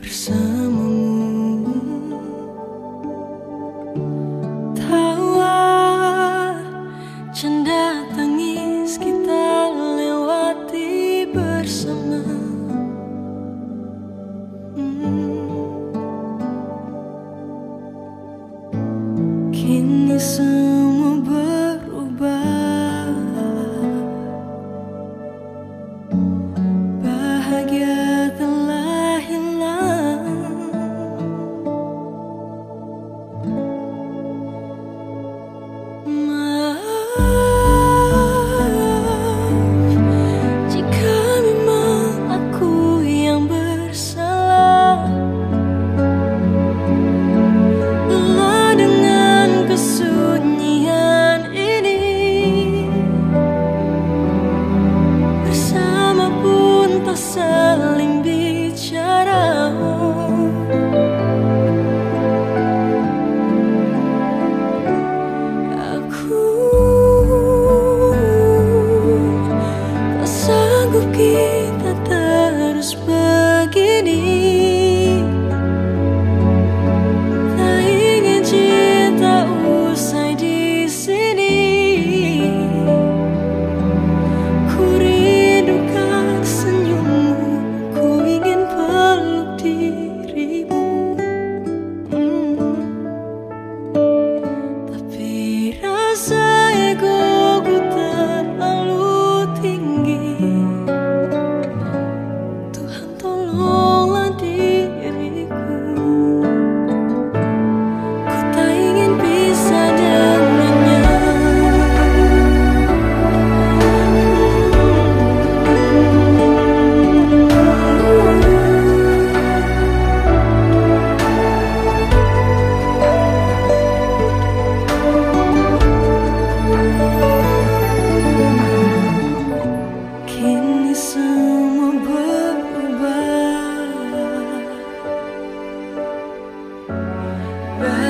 bersamamu Tawa, canda, tangis kita lewati bersama hmm. Kini semua goodbye.